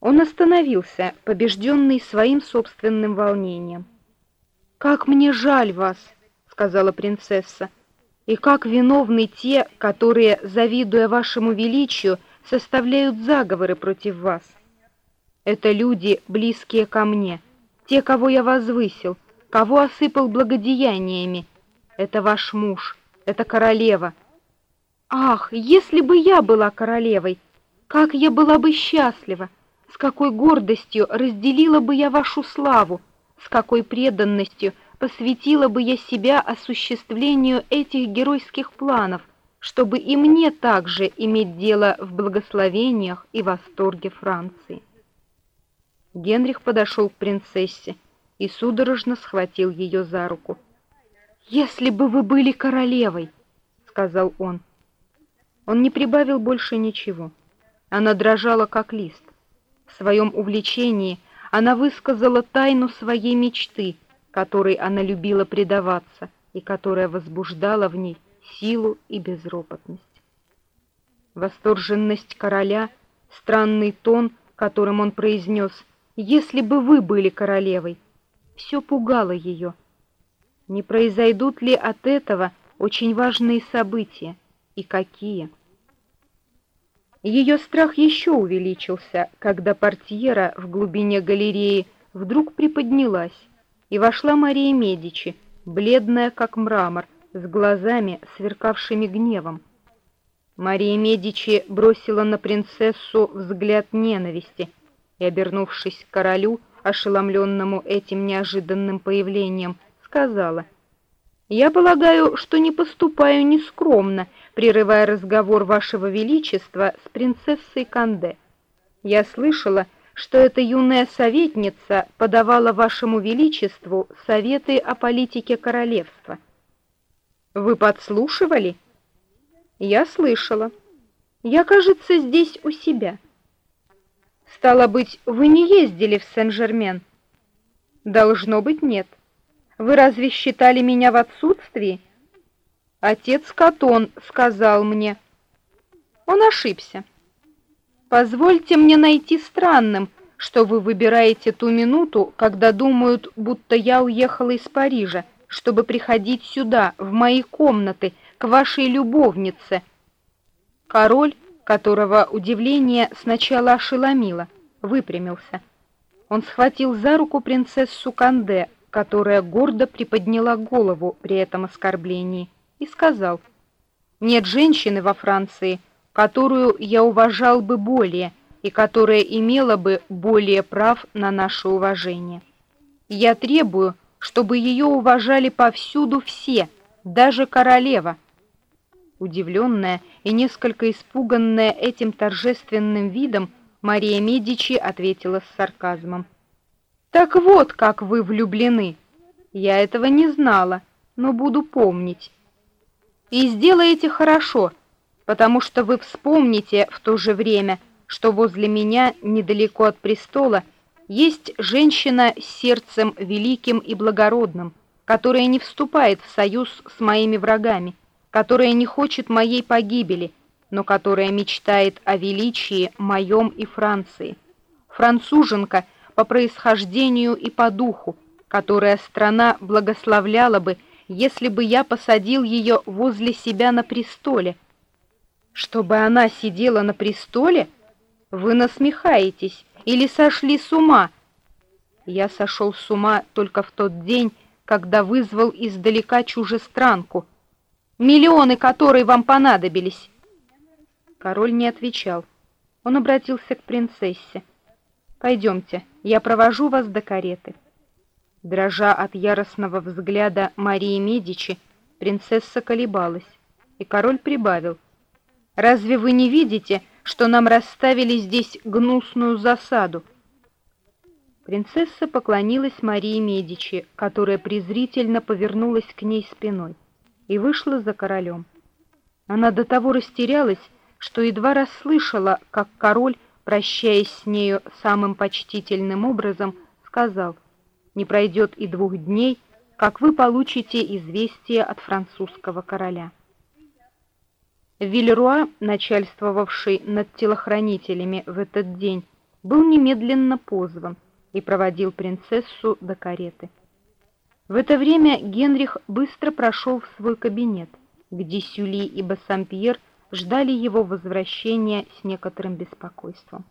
Он остановился, побежденный своим собственным волнением. «Как мне жаль вас!» — сказала принцесса. «И как виновны те, которые, завидуя вашему величию, составляют заговоры против вас. Это люди, близкие ко мне, те, кого я возвысил, кого осыпал благодеяниями. Это ваш муж, это королева. Ах, если бы я была королевой, как я была бы счастлива, с какой гордостью разделила бы я вашу славу, с какой преданностью посвятила бы я себя осуществлению этих геройских планов, чтобы и мне также иметь дело в благословениях и восторге Франции. Генрих подошел к принцессе и судорожно схватил ее за руку. «Если бы вы были королевой!» — сказал он. Он не прибавил больше ничего. Она дрожала, как лист. В своем увлечении она высказала тайну своей мечты, которой она любила предаваться и которая возбуждала в ней силу и безропотность. Восторженность короля, странный тон, которым он произнес «Если бы вы были королевой», все пугало ее. Не произойдут ли от этого очень важные события, и какие? Ее страх еще увеличился, когда портьера в глубине галереи вдруг приподнялась, и вошла Мария Медичи, бледная как мрамор, с глазами, сверкавшими гневом. Мария Медичи бросила на принцессу взгляд ненависти и, обернувшись к королю, ошеломленному этим неожиданным появлением, сказала, «Я полагаю, что не поступаю нескромно, прерывая разговор вашего величества с принцессой Канде. Я слышала, что эта юная советница подавала вашему величеству советы о политике королевства. Вы подслушивали? Я слышала. Я, кажется, здесь у себя. Стало быть, вы не ездили в Сен-Жермен? Должно быть, нет. Вы разве считали меня в отсутствии? Отец Катон сказал мне. Он ошибся. Позвольте мне найти странным, что вы выбираете ту минуту, когда думают, будто я уехала из Парижа, чтобы приходить сюда, в мои комнаты, к вашей любовнице. Король, которого удивление сначала ошеломило, выпрямился. Он схватил за руку принцессу Канде, которая гордо приподняла голову при этом оскорблении и сказал, «Нет женщины во Франции, которую я уважал бы более и которая имела бы более прав на наше уважение. Я требую, чтобы ее уважали повсюду все, даже королева». Удивленная и несколько испуганная этим торжественным видом, Мария Медичи ответила с сарказмом. «Так вот, как вы влюблены! Я этого не знала, но буду помнить. И сделаете хорошо, потому что вы вспомните в то же время, что возле меня, недалеко от престола, есть женщина с сердцем великим и благородным, которая не вступает в союз с моими врагами, которая не хочет моей погибели, но которая мечтает о величии моем и Франции. Француженка по происхождению и по духу, которая страна благословляла бы, если бы я посадил ее возле себя на престоле. Чтобы она сидела на престоле? Вы насмехаетесь или сошли с ума? Я сошел с ума только в тот день, когда вызвал издалека чужестранку, миллионы которой вам понадобились. Король не отвечал. Он обратился к принцессе. «Пойдемте, я провожу вас до кареты». Дрожа от яростного взгляда Марии Медичи, принцесса колебалась, и король прибавил. «Разве вы не видите, что нам расставили здесь гнусную засаду?» Принцесса поклонилась Марии Медичи, которая презрительно повернулась к ней спиной, и вышла за королем. Она до того растерялась, что едва расслышала, как король, прощаясь с нею самым почтительным образом, сказал — не пройдет и двух дней, как вы получите известие от французского короля. Вильруа, начальствовавший над телохранителями в этот день, был немедленно позван и проводил принцессу до кареты. В это время Генрих быстро прошел в свой кабинет, где Сюли и Бассампьер ждали его возвращения с некоторым беспокойством.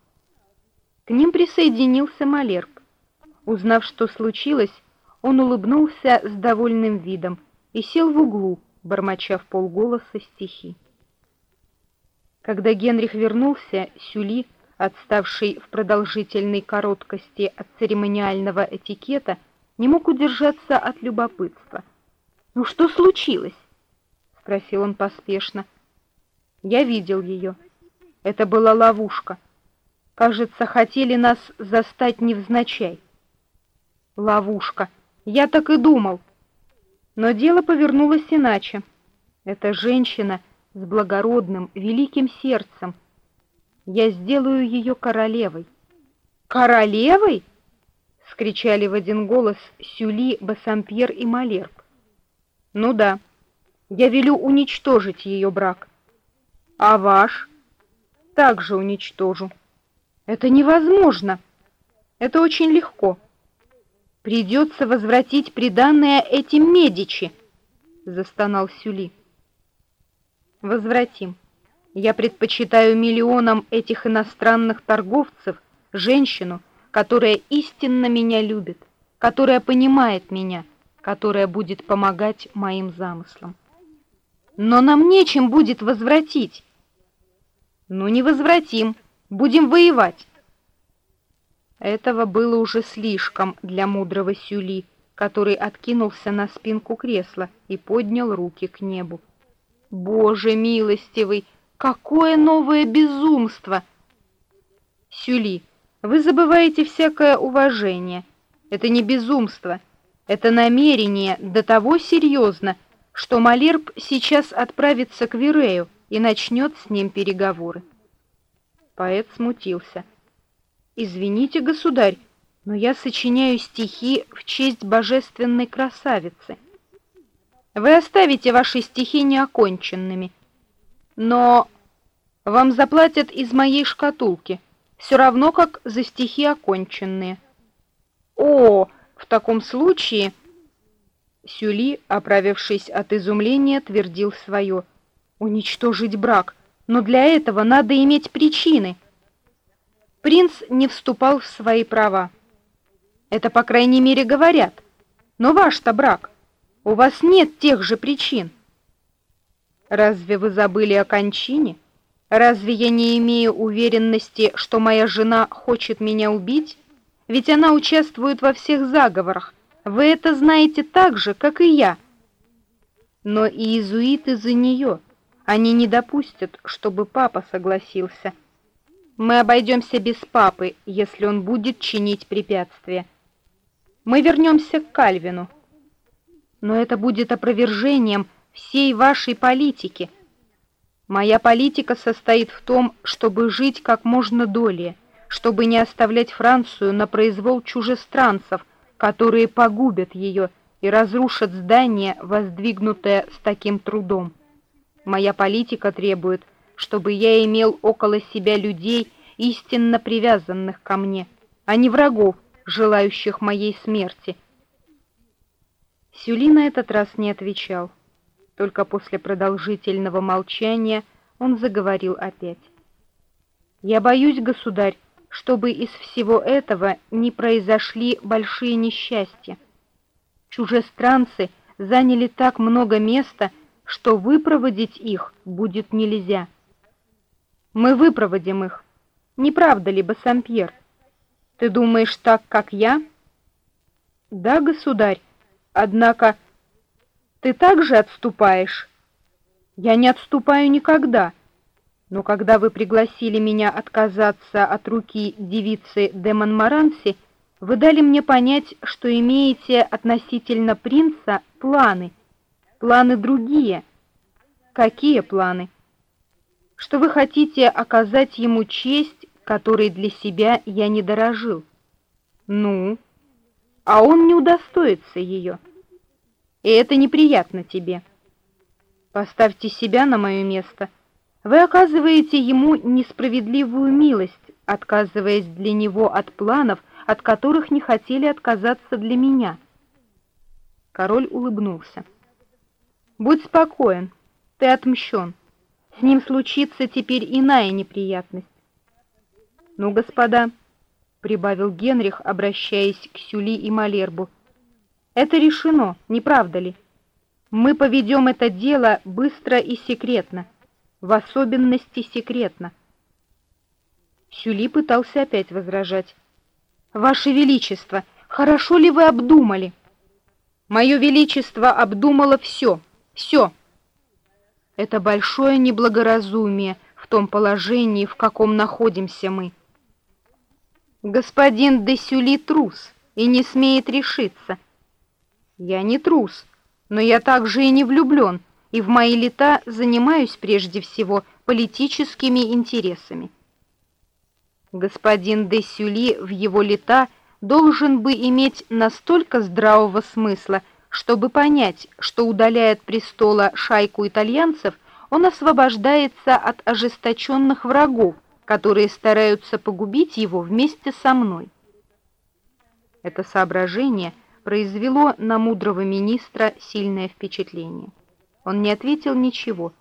К ним присоединился Малерб. Узнав, что случилось, он улыбнулся с довольным видом и сел в углу, бормоча в полголоса стихи. Когда Генрих вернулся, Сюли, отставший в продолжительной короткости от церемониального этикета, не мог удержаться от любопытства. «Ну что случилось?» — спросил он поспешно. «Я видел ее. Это была ловушка. Кажется, хотели нас застать невзначай». «Ловушка. Я так и думал». Но дело повернулось иначе. Эта женщина с благородным, великим сердцем. Я сделаю ее королевой. Королевой? скричали в один голос Сюли, Бассампьер и Малерб. Ну да. Я велю уничтожить ее брак. А ваш также уничтожу. Это невозможно. Это очень легко. Придется возвратить приданное этим Медичи, застонал Сюли. Возвратим. Я предпочитаю миллионам этих иностранных торговцев женщину, которая истинно меня любит, которая понимает меня, которая будет помогать моим замыслам. Но нам нечем будет возвратить. Ну не возвратим, будем воевать. Этого было уже слишком для мудрого Сюли, который откинулся на спинку кресла и поднял руки к небу. Боже милостивый, какое новое безумство! Сюли, вы забываете всякое уважение. Это не безумство, это намерение до того серьезно, что Малерб сейчас отправится к Вирею и начнет с ним переговоры. Поэт смутился. Извините, государь, но я сочиняю стихи в честь божественной красавицы. Вы оставите ваши стихи неоконченными, но вам заплатят из моей шкатулки, все равно как за стихи оконченные. О, в таком случае Сюли, оправившись от изумления, твердил свое: уничтожить брак, но для этого надо иметь причины. Принц не вступал в свои права. Это, по крайней мере, говорят. Но ваш-то брак, у вас нет тех же причин. Разве вы забыли о кончине? Разве я не имею уверенности, что моя жена хочет меня убить? Ведь она участвует во всех заговорах. Вы это знаете так же, как и я. Но и иезуиты за нее. Они не допустят, чтобы папа согласился. Мы обойдемся без папы, если он будет чинить препятствия. Мы вернемся к Кальвину. Но это будет опровержением всей вашей политики. Моя политика состоит в том, чтобы жить как можно долее, чтобы не оставлять Францию на произвол чужестранцев, которые погубят ее и разрушат здание, воздвигнутое с таким трудом. Моя политика требует, чтобы я имел около себя людей, истинно привязанных ко мне, а не врагов, желающих моей смерти. Сюли на этот раз не отвечал. Только после продолжительного молчания он заговорил опять. «Я боюсь, государь, чтобы из всего этого не произошли большие несчастья. Чужестранцы заняли так много места, что выпроводить их будет нельзя. Мы выпроводим их. Не правда ли, Бассампьер? Ты думаешь так, как я? Да, государь. Однако ты также отступаешь. Я не отступаю никогда. Но когда вы пригласили меня отказаться от руки девицы де Монмаранси, вы дали мне понять, что имеете относительно принца планы — Планы другие. Какие планы? Что вы хотите оказать ему честь, которой для себя я не дорожил. Ну, а он не удостоится ее. И это неприятно тебе. Поставьте себя на мое место. Вы оказываете ему несправедливую милость, отказываясь для него от планов, от которых не хотели отказаться для меня. Король улыбнулся. «Будь спокоен, ты отмщен. С ним случится теперь иная неприятность. Ну, господа, — прибавил Генрих, обращаясь к Сюли и Малербу, — это решено, не правда ли? Мы поведем это дело быстро и секретно, в особенности секретно. Сюли пытался опять возражать. «Ваше Величество, хорошо ли вы обдумали?» «Мое Величество обдумало все, все!» Это большое неблагоразумие в том положении, в каком находимся мы. Господин Десюли трус и не смеет решиться. Я не трус, но я также и не влюблен, и в мои лета занимаюсь прежде всего политическими интересами. Господин Десюли в его лета должен бы иметь настолько здравого смысла, чтобы понять, что удаляя от престола шайку итальянцев, он освобождается от ожесточенных врагов, которые стараются погубить его вместе со мной. Это соображение произвело на мудрого министра сильное впечатление. Он не ответил ничего,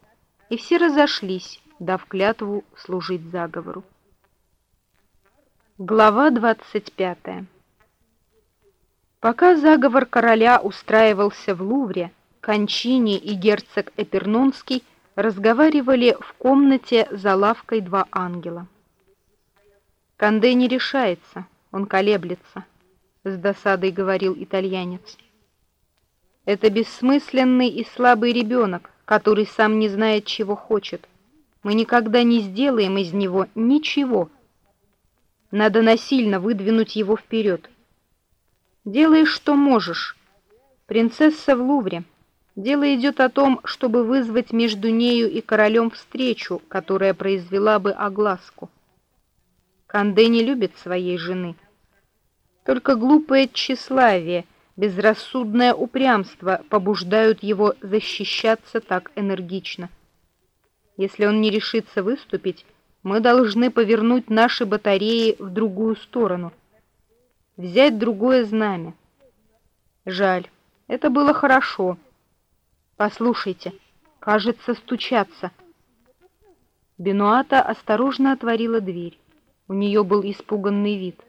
и все разошлись, дав клятву служить заговору. Глава 25 Пока заговор короля устраивался в Лувре, Кончини и герцог Эпернонский разговаривали в комнате за лавкой два ангела. «Канде не решается, он колеблется», — с досадой говорил итальянец. «Это бессмысленный и слабый ребенок, который сам не знает, чего хочет. Мы никогда не сделаем из него ничего. Надо насильно выдвинуть его вперед». Делай, что можешь. Принцесса в Лувре. Дело идет о том, чтобы вызвать между нею и королем встречу, которая произвела бы огласку. Канде не любит своей жены. Только глупое тщеславие, безрассудное упрямство побуждают его защищаться так энергично. Если он не решится выступить, мы должны повернуть наши батареи в другую сторону — взять другое знамя. Жаль, это было хорошо. Послушайте, кажется, стучаться. Бенуата осторожно отворила дверь. У нее был испуганный вид.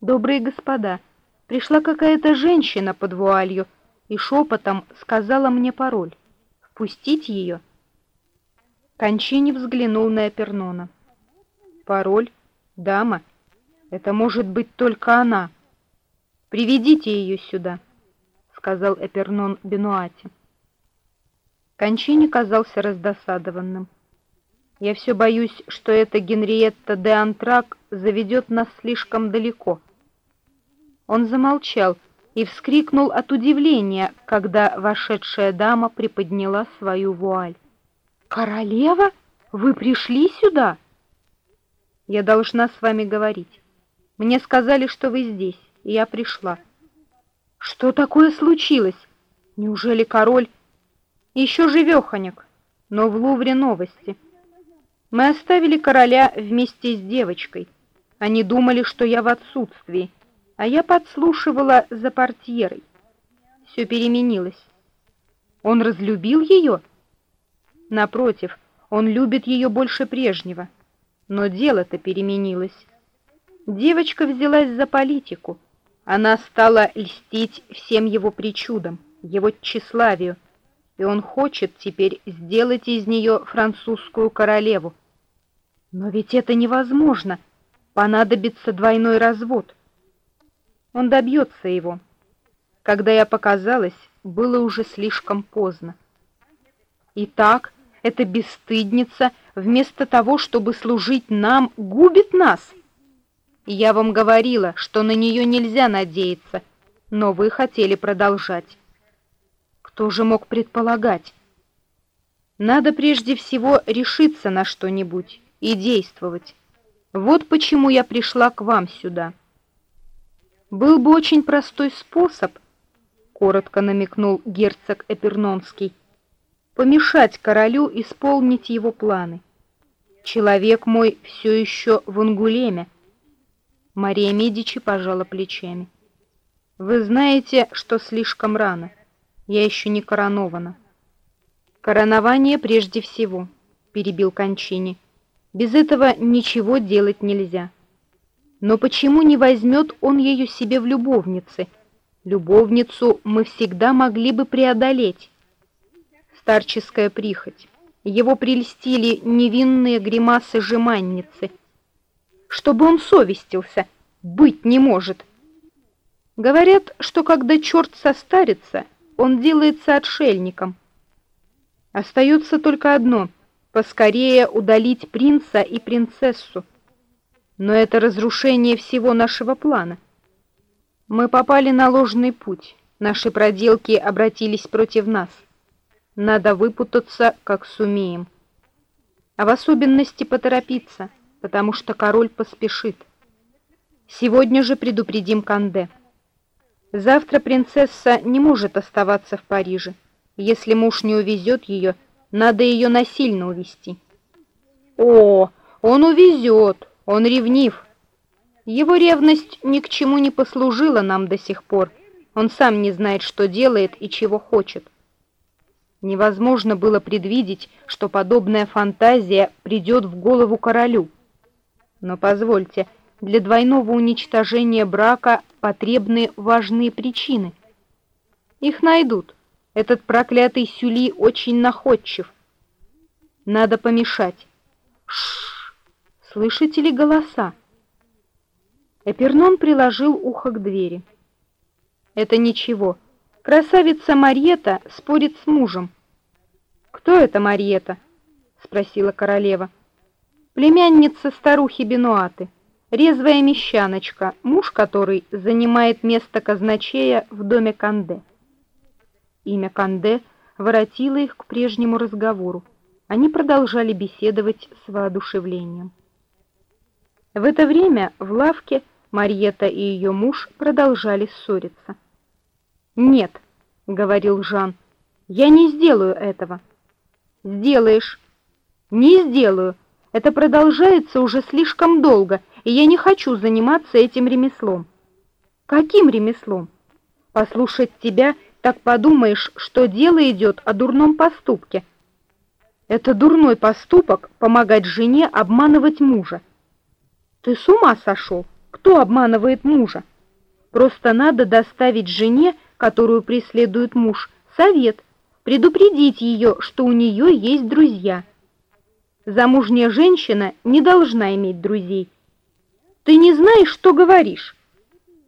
«Добрые господа, пришла какая-то женщина под вуалью и шепотом сказала мне пароль. Впустить ее?» Кончини взглянул на Эпернона. «Пароль? Дама?» Это может быть только она. Приведите ее сюда, сказал Эпернон Бенуати. Кончини казался раздосадованным. Я все боюсь, что эта Генриетта де Антрак заведет нас слишком далеко. Он замолчал и вскрикнул от удивления, когда вошедшая дама приподняла свою вуаль. «Королева? Вы пришли сюда?» «Я должна с вами говорить. Мне сказали, что вы здесь, и я пришла. Что такое случилось? Неужели король? Еще живеханик, но в Лувре новости. Мы оставили короля вместе с девочкой. Они думали, что я в отсутствии, а я подслушивала за портьерой. Все переменилось. Он разлюбил ее? Напротив, он любит ее больше прежнего. Но дело-то переменилось. Девочка взялась за политику. Она стала льстить всем его причудам, его тщеславию, и он хочет теперь сделать из нее французскую королеву. Но ведь это невозможно. Понадобится двойной развод. Он добьется его. Когда я показалась, было уже слишком поздно. Итак, эта бесстыдница, вместо того, чтобы служить нам, губит нас — я вам говорила, что на нее нельзя надеяться, но вы хотели продолжать. Кто же мог предполагать? Надо прежде всего решиться на что-нибудь и действовать. Вот почему я пришла к вам сюда. Был бы очень простой способ, коротко намекнул герцог Эпернонский, помешать королю исполнить его планы. Человек мой все еще в Ангулеме. Мария Медичи пожала плечами. Вы знаете, что слишком рано. Я еще не коронована. Коронование прежде всего, перебил Кончини. Без этого ничего делать нельзя. Но почему не возьмет он ее себе в любовницы? Любовницу мы всегда могли бы преодолеть. Старческая прихоть. Его прельстили невинные гримасы жеманницы. Чтобы он совестился, быть не может. Говорят, что когда черт состарится, он делается отшельником. Остается только одно — поскорее удалить принца и принцессу. Но это разрушение всего нашего плана. Мы попали на ложный путь, наши проделки обратились против нас. Надо выпутаться, как сумеем. А в особенности поторопиться, потому что король поспешит. Сегодня же предупредим Канде. Завтра принцесса не может оставаться в Париже. Если муж не увезет ее, надо ее насильно увезти. О, он увезет, он ревнив. Его ревность ни к чему не послужила нам до сих пор. Он сам не знает, что делает и чего хочет. Невозможно было предвидеть, что подобная фантазия придет в голову королю. Но позвольте, для двойного уничтожения брака потребны важные причины. Их найдут. Этот проклятый Сюли очень находчив. Надо помешать. Шш! Слышите ли голоса? Эпернон приложил ухо к двери. Это ничего. Красавица Мариета спорит с мужем. Кто это Мариета? спросила королева. Племянница старухи Бенуаты резвая мещаночка, муж которой занимает место казначея в доме Канде. Имя Канде воротило их к прежнему разговору. Они продолжали беседовать с воодушевлением. В это время в лавке Марьета и ее муж продолжали ссориться. «Нет», — говорил Жан, — «я не сделаю этого». «Сделаешь». «Не сделаю. Это продолжается уже слишком долго, и я не хочу заниматься этим ремеслом. Каким ремеслом? Послушать тебя, так подумаешь, что дело идет о дурном поступке. Это дурной поступок помогать жене обманывать мужа. Ты с ума сошел? Кто обманывает мужа? Просто надо доставить жене, которую преследует муж, совет, предупредить ее, что у нее есть друзья. Замужняя женщина не должна иметь друзей. Ты не знаешь, что говоришь?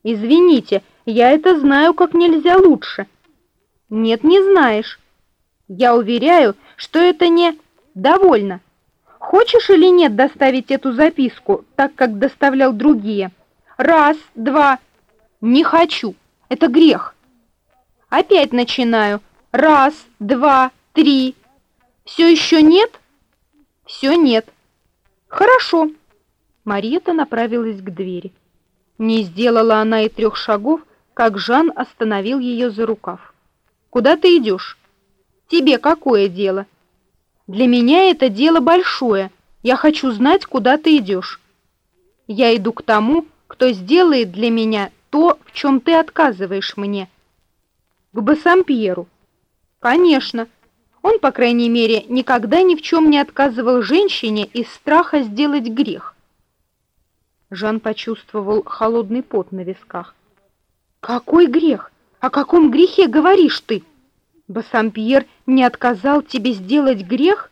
Извините, я это знаю как нельзя лучше. Нет, не знаешь. Я уверяю, что это не довольно. Хочешь или нет доставить эту записку, так как доставлял другие? Раз, два. Не хочу. Это грех. Опять начинаю. Раз, два, три. Все еще нет? Все нет. Хорошо. Мариета направилась к двери. Не сделала она и трех шагов, как Жан остановил ее за рукав. «Куда ты идешь? Тебе какое дело?» «Для меня это дело большое. Я хочу знать, куда ты идешь». «Я иду к тому, кто сделает для меня то, в чем ты отказываешь мне». «К Бассампьеру». «Конечно». Он, по крайней мере, никогда ни в чем не отказывал женщине из страха сделать грех. Жан почувствовал холодный пот на висках. «Какой грех? О каком грехе говоришь ты? Бассампьер не отказал тебе сделать грех?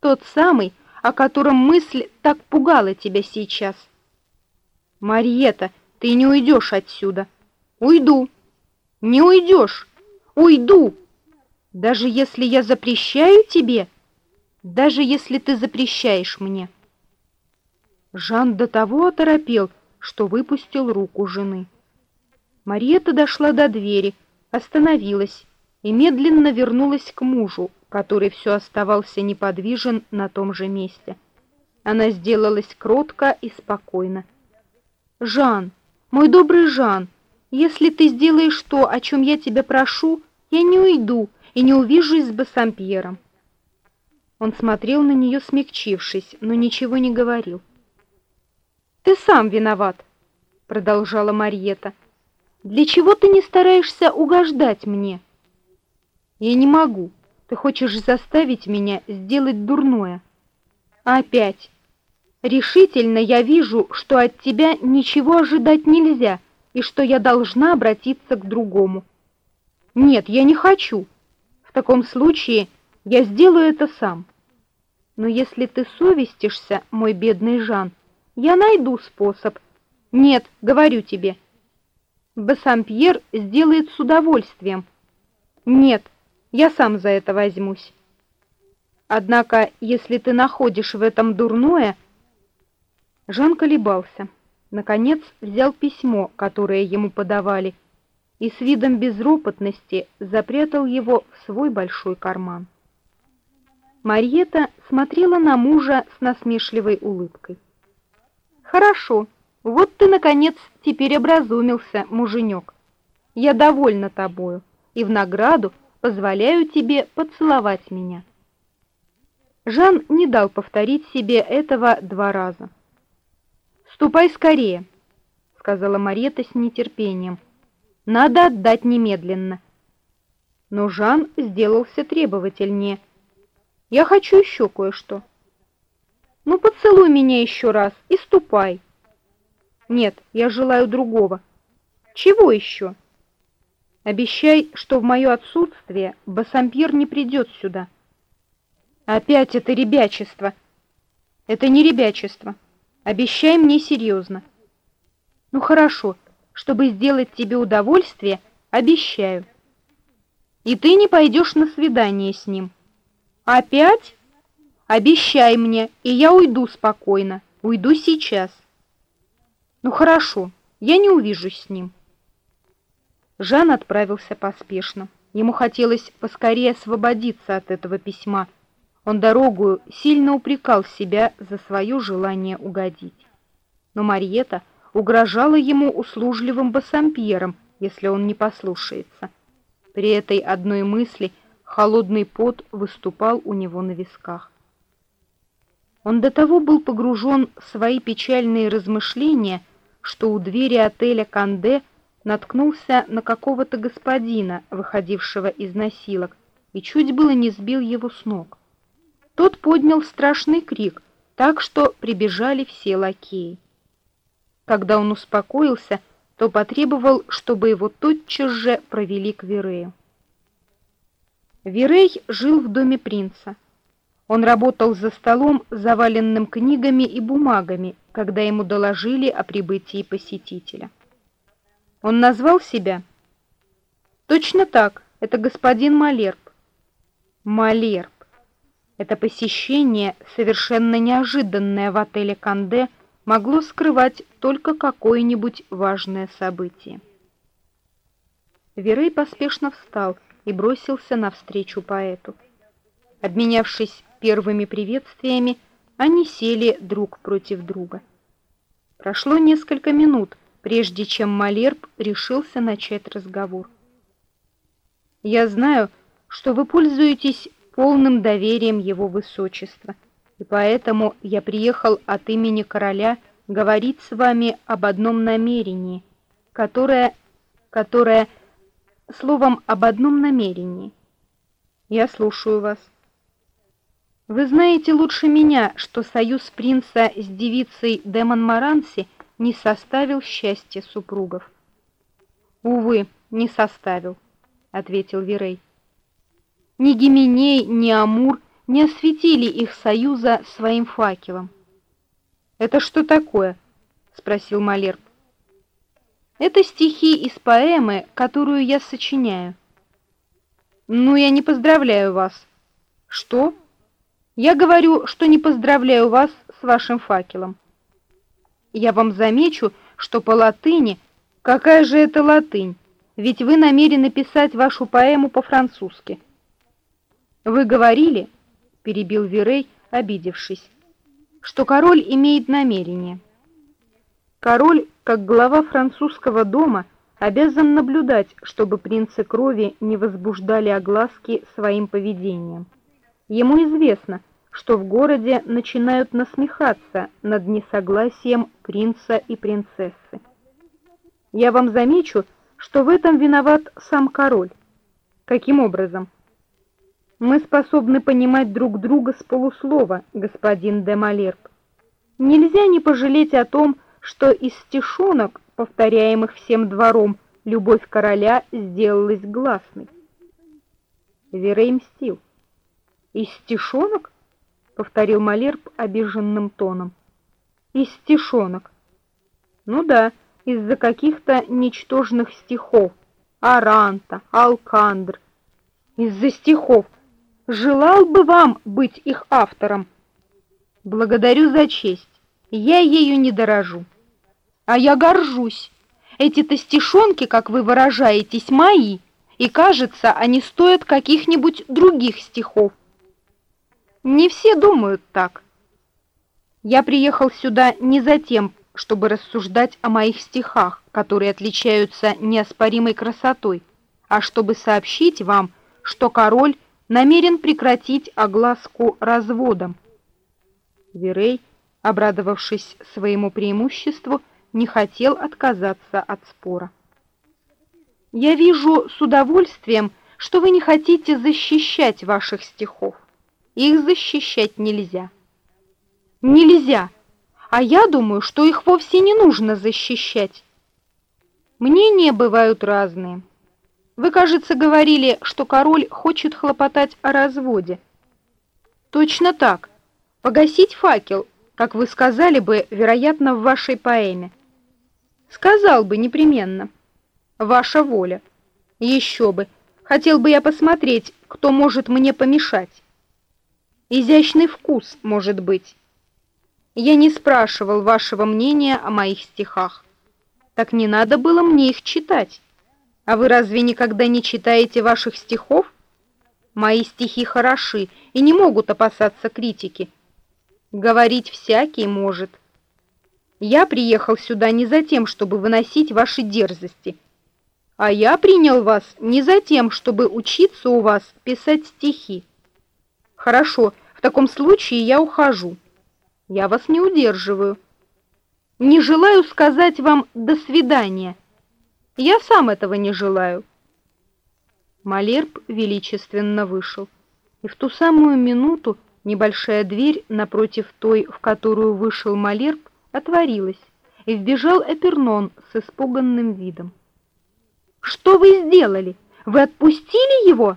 Тот самый, о котором мысль так пугала тебя сейчас. Мариета, ты не уйдешь отсюда. Уйду. Не уйдешь. Уйду. Даже если я запрещаю тебе, даже если ты запрещаешь мне». Жан до того оторопел, что выпустил руку жены. Мариетта дошла до двери, остановилась и медленно вернулась к мужу, который все оставался неподвижен на том же месте. Она сделалась кротко и спокойно. «Жан, мой добрый Жан, если ты сделаешь то, о чем я тебя прошу, я не уйду и не увижусь с Бассампьером». Он смотрел на нее, смягчившись, но ничего не говорил. «Ты сам виноват», — продолжала Марьета. «Для чего ты не стараешься угождать мне?» «Я не могу. Ты хочешь заставить меня сделать дурное». «Опять. Решительно я вижу, что от тебя ничего ожидать нельзя и что я должна обратиться к другому». «Нет, я не хочу. Таком случае я сделаю это сам. Но если ты совестишься, мой бедный Жан, я найду способ. Нет, говорю тебе. Бассампьер сделает с удовольствием. Нет, я сам за это возьмусь. Однако, если ты находишь в этом дурное... Жан колебался. Наконец взял письмо, которое ему подавали, и с видом безропотности запрятал его в свой большой карман. Марьета смотрела на мужа с насмешливой улыбкой. «Хорошо, вот ты, наконец, теперь образумился, муженек. Я довольна тобою и в награду позволяю тебе поцеловать меня». Жан не дал повторить себе этого два раза. «Ступай скорее», — сказала Марьета с нетерпением. «Надо отдать немедленно». Но Жан сделался требовательнее — я хочу еще кое-что. Ну, поцелуй меня еще раз и ступай. Нет, я желаю другого. Чего еще? Обещай, что в мое отсутствие Бассампьер не придет сюда. Опять это ребячество. Это не ребячество. Обещай мне серьезно. Ну, хорошо, чтобы сделать тебе удовольствие, обещаю. И ты не пойдешь на свидание с ним. «Опять? Обещай мне, и я уйду спокойно. Уйду сейчас». «Ну хорошо, я не увижусь с ним». Жан отправился поспешно. Ему хотелось поскорее освободиться от этого письма. Он дорогую сильно упрекал себя за свое желание угодить. Но Марьета угрожала ему услужливым бассампьером, если он не послушается. При этой одной мысли – Холодный пот выступал у него на висках. Он до того был погружен в свои печальные размышления, что у двери отеля «Канде» наткнулся на какого-то господина, выходившего из носилок, и чуть было не сбил его с ног. Тот поднял страшный крик, так что прибежали все лакеи. Когда он успокоился, то потребовал, чтобы его тотчас же провели к Верею. Вирей жил в доме принца. Он работал за столом, заваленным книгами и бумагами, когда ему доложили о прибытии посетителя. Он назвал себя? Точно так, это господин Малерб. Малерб. Это посещение, совершенно неожиданное в отеле Канде, могло скрывать только какое-нибудь важное событие. Верей поспешно встал и бросился навстречу поэту. Обменявшись первыми приветствиями, они сели друг против друга. Прошло несколько минут, прежде чем Малерб решился начать разговор. «Я знаю, что вы пользуетесь полным доверием его высочества, и поэтому я приехал от имени короля говорить с вами об одном намерении, которое, которое словом об одном намерении. Я слушаю вас. Вы знаете лучше меня, что союз принца с девицей Демон Маранси не составил счастья супругов. Увы, не составил, ответил Вирей. Ни Гименей, ни Амур не осветили их союза своим факелом. Это что такое? спросил Малерб. Это стихи из поэмы, которую я сочиняю. Ну, я не поздравляю вас. Что? Я говорю, что не поздравляю вас с вашим факелом. Я вам замечу, что по латыни... Какая же это латынь? Ведь вы намерены писать вашу поэму по-французски. Вы говорили, перебил Вирей, обидевшись, что король имеет намерение. Король, как глава французского дома, обязан наблюдать, чтобы принцы крови не возбуждали огласки своим поведением. Ему известно, что в городе начинают насмехаться над несогласием принца и принцессы. Я вам замечу, что в этом виноват сам король. Каким образом? Мы способны понимать друг друга с полуслова, господин де Малерб. Нельзя не пожалеть о том, что из стишонок, повторяемых всем двором, любовь короля сделалась гласной. Верей мстил. «Из стишонок?» — повторил Малерб обиженным тоном. «Из стишонок». «Ну да, из-за каких-то ничтожных стихов. Аранта, Алкандр. Из-за стихов. Желал бы вам быть их автором. Благодарю за честь. Я ею не дорожу. А я горжусь. Эти-то стишонки, как вы выражаетесь, мои, и, кажется, они стоят каких-нибудь других стихов. Не все думают так. Я приехал сюда не за тем, чтобы рассуждать о моих стихах, которые отличаются неоспоримой красотой, а чтобы сообщить вам, что король намерен прекратить огласку разводом. Верей, обрадовавшись своему преимуществу, не хотел отказаться от спора. «Я вижу с удовольствием, что вы не хотите защищать ваших стихов. Их защищать нельзя. Нельзя. А я думаю, что их вовсе не нужно защищать. Мнения бывают разные. Вы, кажется, говорили, что король хочет хлопотать о разводе. Точно так. Погасить факел, как вы сказали бы, вероятно, в вашей поэме. Сказал бы непременно. Ваша воля. Еще бы. Хотел бы я посмотреть, кто может мне помешать. Изящный вкус, может быть. Я не спрашивал вашего мнения о моих стихах. Так не надо было мне их читать. А вы разве никогда не читаете ваших стихов? Мои стихи хороши и не могут опасаться критики. Говорить всякий может. Я приехал сюда не за тем, чтобы выносить ваши дерзости, а я принял вас не за тем, чтобы учиться у вас писать стихи. Хорошо, в таком случае я ухожу. Я вас не удерживаю. Не желаю сказать вам «до свидания». Я сам этого не желаю. Малерб величественно вышел, и в ту самую минуту небольшая дверь напротив той, в которую вышел Малерб, отворилась, и вбежал Эпернон с испуганным видом. «Что вы сделали? Вы отпустили его?»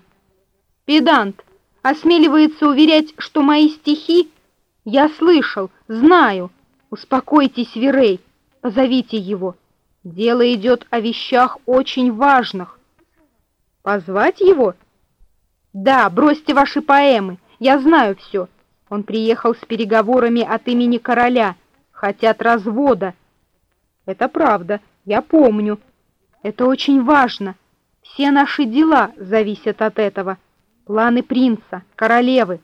«Педант!» осмеливается уверять, что мои стихи... Я слышал, знаю. Успокойтесь, Верей, позовите его. Дело идет о вещах очень важных. Позвать его? Да, бросьте ваши поэмы, я знаю все. Он приехал с переговорами от имени короля. Хотят развода. Это правда, я помню. Это очень важно. Все наши дела зависят от этого планы принца, королевы.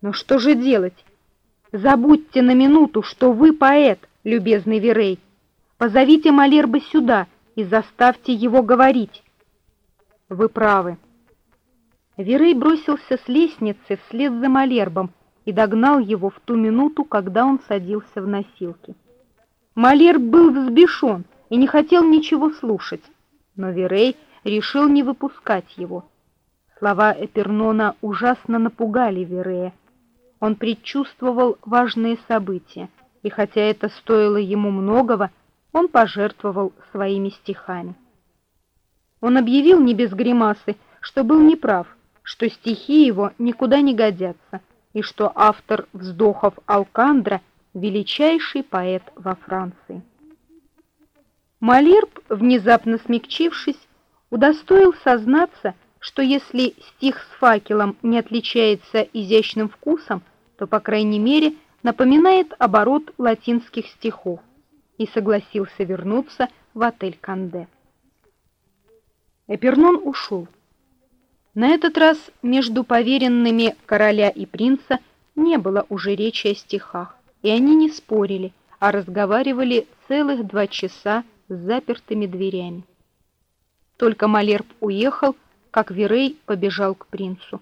Но что же делать? Забудьте на минуту, что вы поэт, любезный Верей. Позовите Малерба сюда и заставьте его говорить. Вы правы. Верей бросился с лестницы вслед за Малербом и догнал его в ту минуту, когда он садился в носилки. Малерб был взбешен и не хотел ничего слушать, но Верей решил не выпускать его. Слова Эпернона ужасно напугали Верея. Он предчувствовал важные события, и хотя это стоило ему многого, он пожертвовал своими стихами. Он объявил не без гримасы, что был неправ, что стихи его никуда не годятся, и что автор вздохов Алкандра — величайший поэт во Франции. Малерб, внезапно смягчившись, удостоил сознаться, что если стих с факелом не отличается изящным вкусом, то, по крайней мере, напоминает оборот латинских стихов, и согласился вернуться в отель Канде. Эпернон ушел. На этот раз между поверенными короля и принца не было уже речи о стихах, и они не спорили, а разговаривали целых два часа с запертыми дверями. Только Малерб уехал, как Верей побежал к принцу.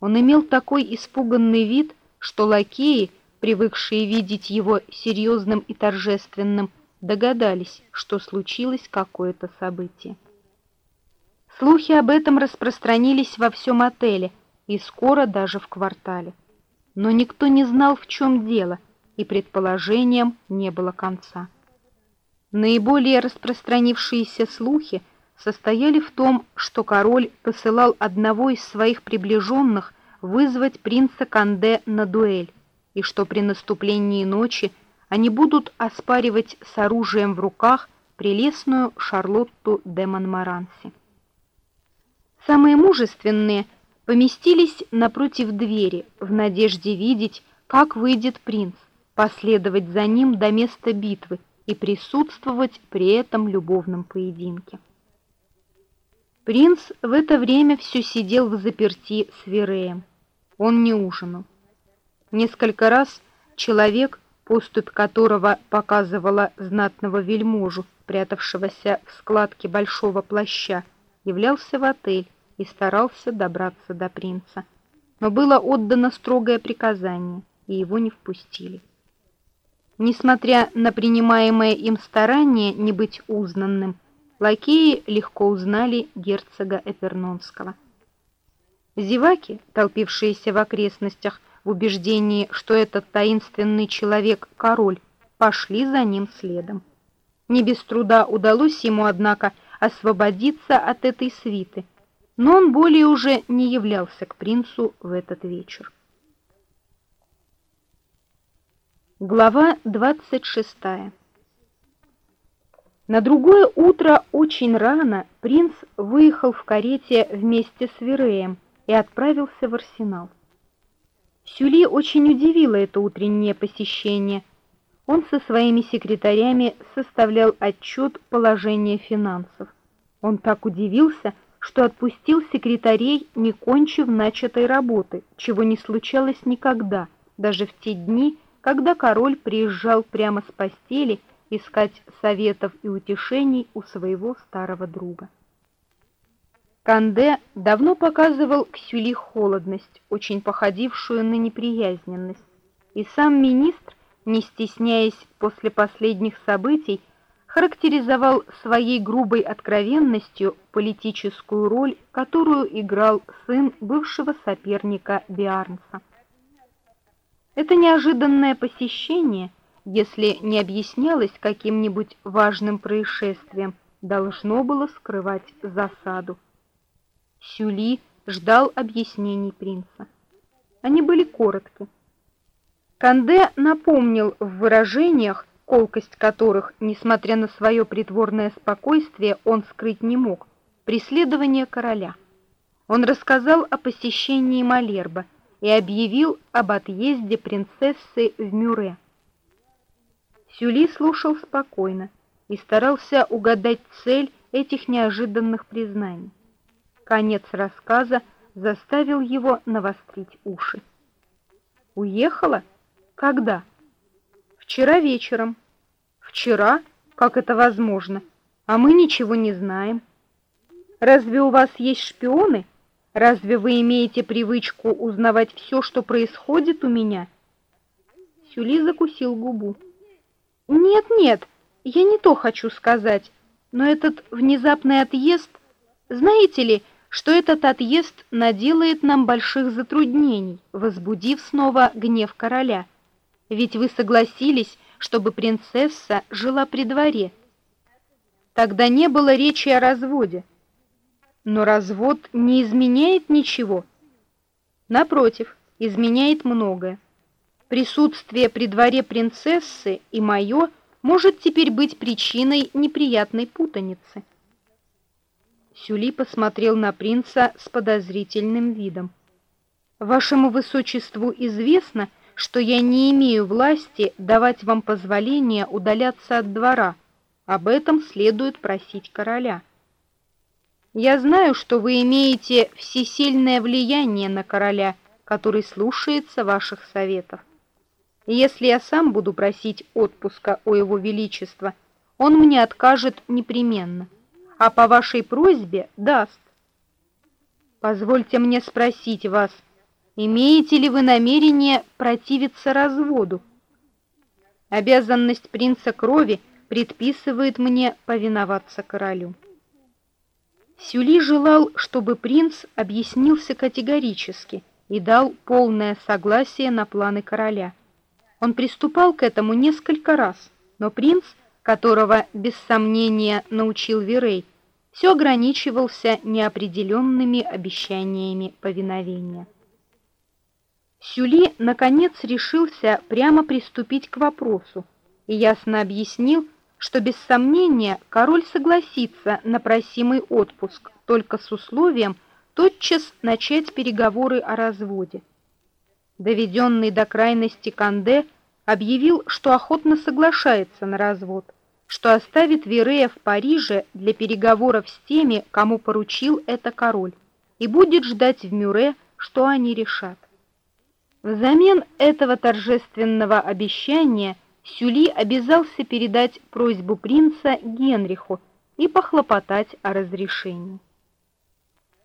Он имел такой испуганный вид, что лакеи, привыкшие видеть его серьезным и торжественным, догадались, что случилось какое-то событие. Слухи об этом распространились во всем отеле и скоро даже в квартале. Но никто не знал, в чем дело, и предположениям не было конца. Наиболее распространившиеся слухи состояли в том, что король посылал одного из своих приближенных вызвать принца Канде на дуэль, и что при наступлении ночи они будут оспаривать с оружием в руках прелестную Шарлотту де Монмаранси. Самые мужественные поместились напротив двери в надежде видеть, как выйдет принц, последовать за ним до места битвы и присутствовать при этом любовном поединке. Принц в это время все сидел в заперти с Вереем. Он не ужинал. Несколько раз человек, поступь которого показывала знатного вельможу, прятавшегося в складке большого плаща, являлся в отель и старался добраться до принца. Но было отдано строгое приказание, и его не впустили. Несмотря на принимаемое им старание не быть узнанным, лакеи легко узнали герцога Эпернонского. Зеваки, толпившиеся в окрестностях в убеждении, что этот таинственный человек — король, пошли за ним следом. Не без труда удалось ему, однако, освободиться от этой свиты — но он более уже не являлся к принцу в этот вечер. Глава 26 На другое утро очень рано принц выехал в карете вместе с Вереем и отправился в арсенал. Сюли очень удивило это утреннее посещение. Он со своими секретарями составлял отчет положения финансов. Он так удивился, что отпустил секретарей, не кончив начатой работы, чего не случалось никогда, даже в те дни, когда король приезжал прямо с постели искать советов и утешений у своего старого друга. Канде давно показывал Ксюли холодность, очень походившую на неприязненность, и сам министр, не стесняясь после последних событий, характеризовал своей грубой откровенностью политическую роль, которую играл сын бывшего соперника Биарнса. Это неожиданное посещение, если не объяснялось каким-нибудь важным происшествием, должно было скрывать засаду. Сюли ждал объяснений принца. Они были коротки. Канде напомнил в выражениях, колкость которых, несмотря на свое притворное спокойствие, он скрыть не мог, преследование короля. Он рассказал о посещении Малерба и объявил об отъезде принцессы в Мюре. Сюли слушал спокойно и старался угадать цель этих неожиданных признаний. Конец рассказа заставил его навострить уши. «Уехала? Когда?» Вчера вечером. Вчера? Как это возможно? А мы ничего не знаем. Разве у вас есть шпионы? Разве вы имеете привычку узнавать все, что происходит у меня? Сюли закусил губу. Нет, нет, я не то хочу сказать. Но этот внезапный отъезд, знаете ли, что этот отъезд наделает нам больших затруднений, возбудив снова гнев короля. Ведь вы согласились, чтобы принцесса жила при дворе. Тогда не было речи о разводе. Но развод не изменяет ничего. Напротив, изменяет многое. Присутствие при дворе принцессы и мое может теперь быть причиной неприятной путаницы. Сюли посмотрел на принца с подозрительным видом. Вашему высочеству известно, что я не имею власти давать вам позволение удаляться от двора. Об этом следует просить короля. Я знаю, что вы имеете всесильное влияние на короля, который слушается ваших советов. если я сам буду просить отпуска у его величества, он мне откажет непременно, а по вашей просьбе даст. Позвольте мне спросить вас, Имеете ли вы намерение противиться разводу? Обязанность принца крови предписывает мне повиноваться королю. Сюли желал, чтобы принц объяснился категорически и дал полное согласие на планы короля. Он приступал к этому несколько раз, но принц, которого без сомнения научил Вирей, все ограничивался неопределенными обещаниями повиновения. Сюли, наконец, решился прямо приступить к вопросу и ясно объяснил, что без сомнения король согласится на просимый отпуск только с условием тотчас начать переговоры о разводе. Доведенный до крайности Канде объявил, что охотно соглашается на развод, что оставит Верея в Париже для переговоров с теми, кому поручил это король, и будет ждать в Мюре, что они решат. Взамен этого торжественного обещания Сюли обязался передать просьбу принца Генриху и похлопотать о разрешении.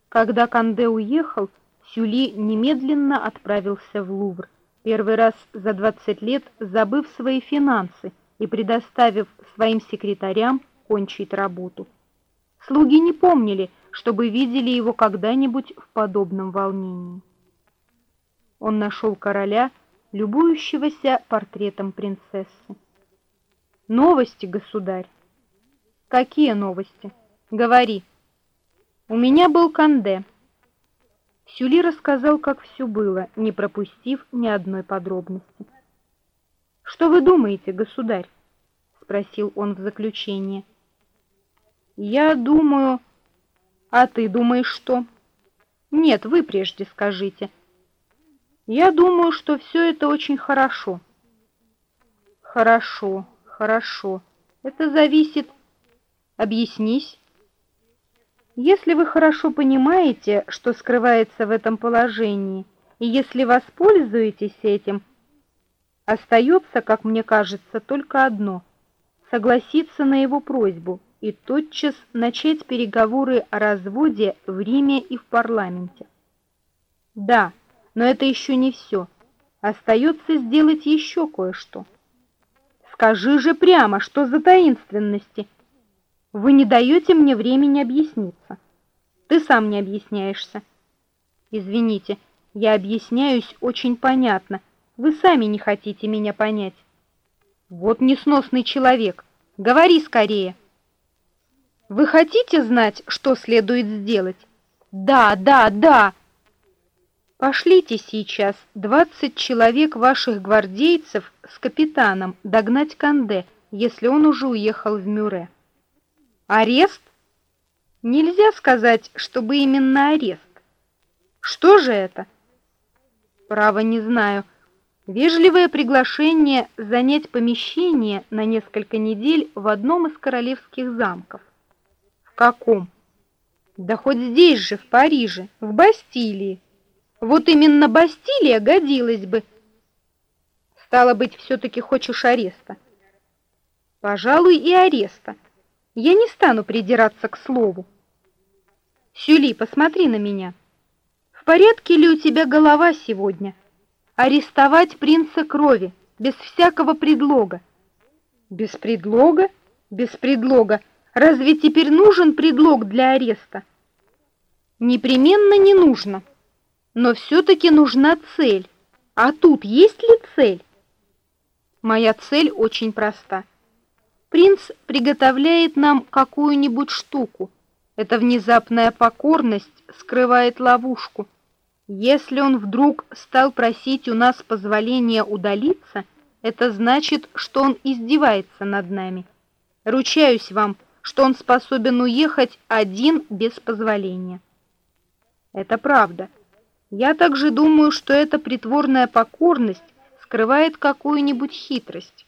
Когда Канде уехал, Сюли немедленно отправился в Лувр, первый раз за 20 лет забыв свои финансы и предоставив своим секретарям кончить работу. Слуги не помнили, чтобы видели его когда-нибудь в подобном волнении. Он нашел короля, любующегося портретом принцессы. «Новости, государь!» «Какие новости? Говори!» «У меня был Канде». Сюли рассказал, как все было, не пропустив ни одной подробности. «Что вы думаете, государь?» — спросил он в заключение. «Я думаю...» «А ты думаешь, что?» «Нет, вы прежде скажите». Я думаю, что все это очень хорошо. Хорошо, хорошо. Это зависит... Объяснись. Если вы хорошо понимаете, что скрывается в этом положении, и если воспользуетесь этим, остается, как мне кажется, только одно — согласиться на его просьбу и тотчас начать переговоры о разводе в Риме и в парламенте. Да, но это еще не все. Остается сделать еще кое-что. Скажи же прямо, что за таинственности? Вы не даете мне времени объясниться. Ты сам не объясняешься. Извините, я объясняюсь очень понятно. Вы сами не хотите меня понять. Вот несносный человек. Говори скорее. Вы хотите знать, что следует сделать? Да, да, да. Пошлите сейчас двадцать человек ваших гвардейцев с капитаном догнать Канде, если он уже уехал в Мюре. Арест? Нельзя сказать, чтобы именно арест. Что же это? Право не знаю. Вежливое приглашение занять помещение на несколько недель в одном из королевских замков. В каком? Да хоть здесь же, в Париже, в Бастилии. Вот именно Бастилия годилась бы. Стало быть, все-таки хочешь ареста. Пожалуй, и ареста. Я не стану придираться к слову. Сюли, посмотри на меня. В порядке ли у тебя голова сегодня? Арестовать принца крови, без всякого предлога. Без предлога? Без предлога. Разве теперь нужен предлог для ареста? Непременно не нужно. Но все-таки нужна цель. А тут есть ли цель? Моя цель очень проста. Принц приготовляет нам какую-нибудь штуку. Эта внезапная покорность скрывает ловушку. Если он вдруг стал просить у нас позволения удалиться, это значит, что он издевается над нами. Ручаюсь вам, что он способен уехать один без позволения. Это правда. Я также думаю, что эта притворная покорность скрывает какую-нибудь хитрость.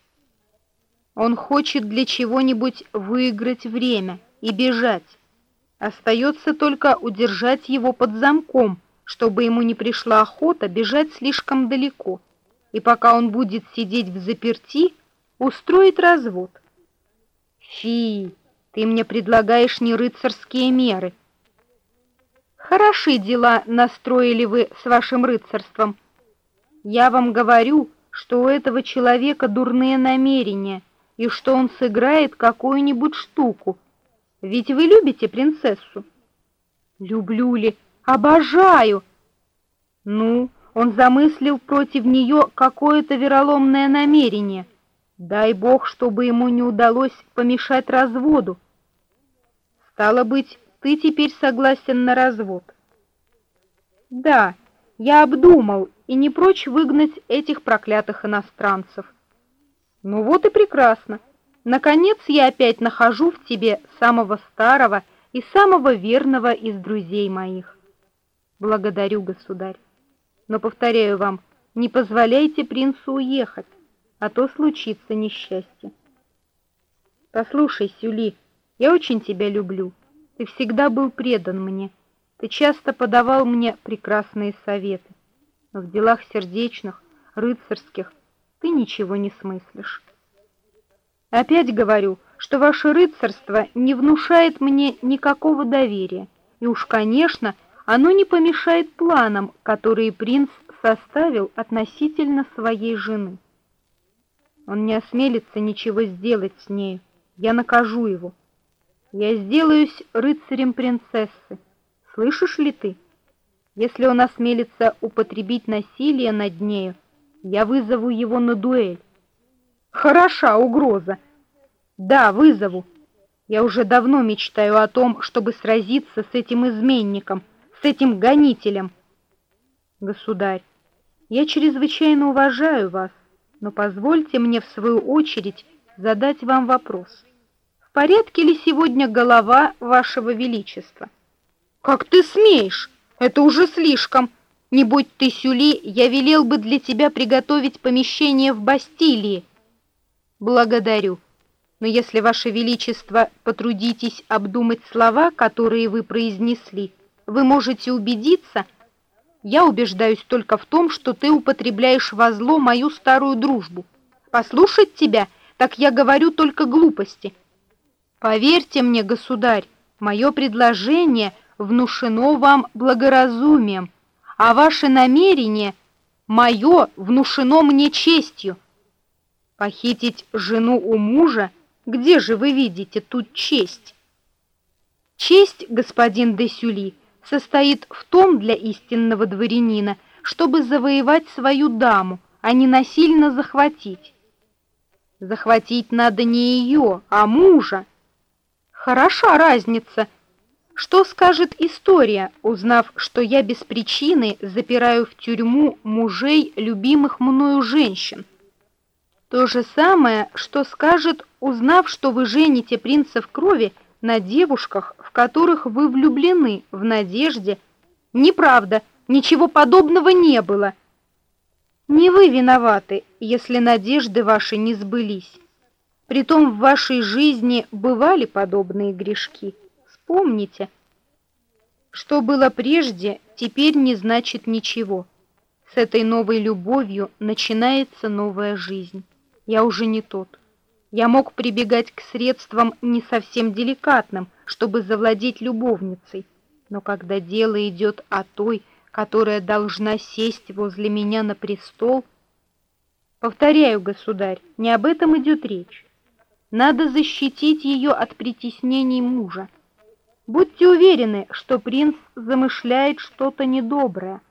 Он хочет для чего-нибудь выиграть время и бежать. Остается только удержать его под замком, чтобы ему не пришла охота бежать слишком далеко, и пока он будет сидеть в заперти, устроить развод. Фи, ты мне предлагаешь не рыцарские меры — Хороши дела настроили вы с вашим рыцарством. Я вам говорю, что у этого человека дурные намерения, и что он сыграет какую-нибудь штуку. Ведь вы любите принцессу? Люблю ли? Обожаю! Ну, он замыслил против нее какое-то вероломное намерение. Дай бог, чтобы ему не удалось помешать разводу. Стало быть, ты теперь согласен на развод. Да, я обдумал и не прочь выгнать этих проклятых иностранцев. Ну вот и прекрасно. Наконец я опять нахожу в тебе самого старого и самого верного из друзей моих. Благодарю, государь. Но повторяю вам, не позволяйте принцу уехать, а то случится несчастье. Послушай, Сюли, я очень тебя люблю. Ты всегда был предан мне. Ты часто подавал мне прекрасные советы. Но в делах сердечных, рыцарских ты ничего не смыслишь. Опять говорю, что ваше рыцарство не внушает мне никакого доверия, и уж, конечно, оно не помешает планам, которые принц составил относительно своей жены. Он не осмелится ничего сделать с нею. Я накажу его. Я сделаюсь рыцарем принцессы. Слышишь ли ты? Если он осмелится употребить насилие над нею, я вызову его на дуэль. Хороша угроза. Да, вызову. Я уже давно мечтаю о том, чтобы сразиться с этим изменником, с этим гонителем. Государь, я чрезвычайно уважаю вас, но позвольте мне в свою очередь задать вам вопрос порядке ли сегодня голова вашего величества? Как ты смеешь? Это уже слишком. Не будь ты сюли, я велел бы для тебя приготовить помещение в Бастилии. Благодарю. Но если ваше величество потрудитесь обдумать слова, которые вы произнесли, вы можете убедиться, я убеждаюсь только в том, что ты употребляешь во зло мою старую дружбу. Послушать тебя, так я говорю только глупости — Поверьте мне, государь, мое предложение внушено вам благоразумием, а ваше намерение мое внушено мне честью. Похитить жену у мужа, где же вы видите тут честь? Честь, господин де Сюли, состоит в том для истинного дворянина, чтобы завоевать свою даму, а не насильно захватить. Захватить надо не ее, а мужа. Хороша разница. Что скажет история, узнав, что я без причины запираю в тюрьму мужей любимых мною женщин? То же самое, что скажет, узнав, что вы жените принца в крови на девушках, которых вы влюблены в надежде. Неправда, ничего подобного не было. Не вы виноваты, если надежды ваши не сбылись. Притом в вашей жизни бывали подобные грешки. Вспомните, что было прежде, теперь не значит ничего. С этой новой любовью начинается новая жизнь. Я уже не тот. Я мог прибегать к средствам не совсем деликатным, чтобы завладеть любовницей. Но когда дело идет о той, которая должна сесть возле меня на престол, повторяю, государь, не об этом идет речь. Надо защитить ее от притеснений мужа. Будьте уверены, что принц замышляет что-то недоброе.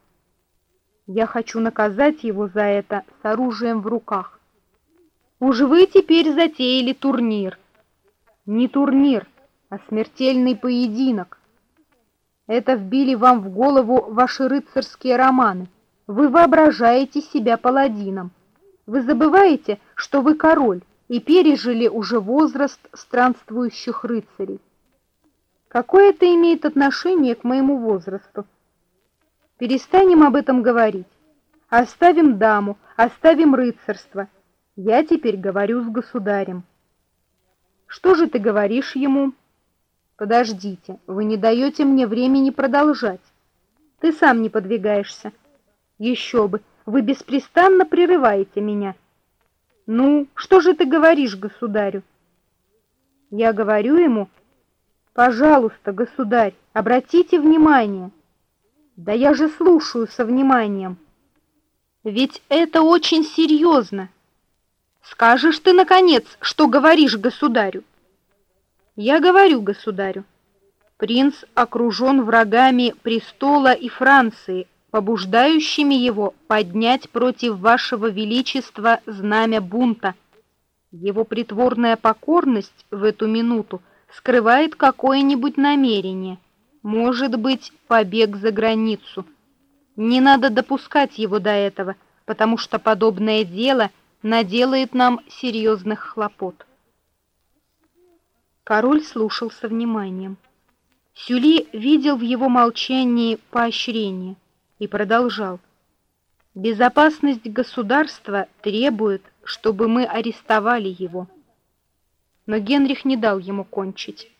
Я хочу наказать его за это с оружием в руках. Уж вы теперь затеяли турнир. Не турнир, а смертельный поединок. Это вбили вам в голову ваши рыцарские романы. Вы воображаете себя паладином. Вы забываете, что вы король и пережили уже возраст странствующих рыцарей. Какое это имеет отношение к моему возрасту? Перестанем об этом говорить. Оставим даму, оставим рыцарство. Я теперь говорю с государем. Что же ты говоришь ему? Подождите, вы не даете мне времени продолжать. Ты сам не подвигаешься. Еще бы, вы беспрестанно прерываете меня. Ну, что же ты говоришь государю? Я говорю ему, пожалуйста, государь, обратите внимание, Да я же слушаю со вниманием. Ведь это очень серьезно. Скажешь ты, наконец, что говоришь государю? Я говорю государю. Принц окружен врагами престола и Франции, побуждающими его поднять против вашего величества знамя бунта. Его притворная покорность в эту минуту скрывает какое-нибудь намерение, может быть, побег за границу. Не надо допускать его до этого, потому что подобное дело наделает нам серьезных хлопот. Король слушал со вниманием. Сюли видел в его молчании поощрение и продолжал. Безопасность государства требует, чтобы мы арестовали его. Но Генрих не дал ему кончить.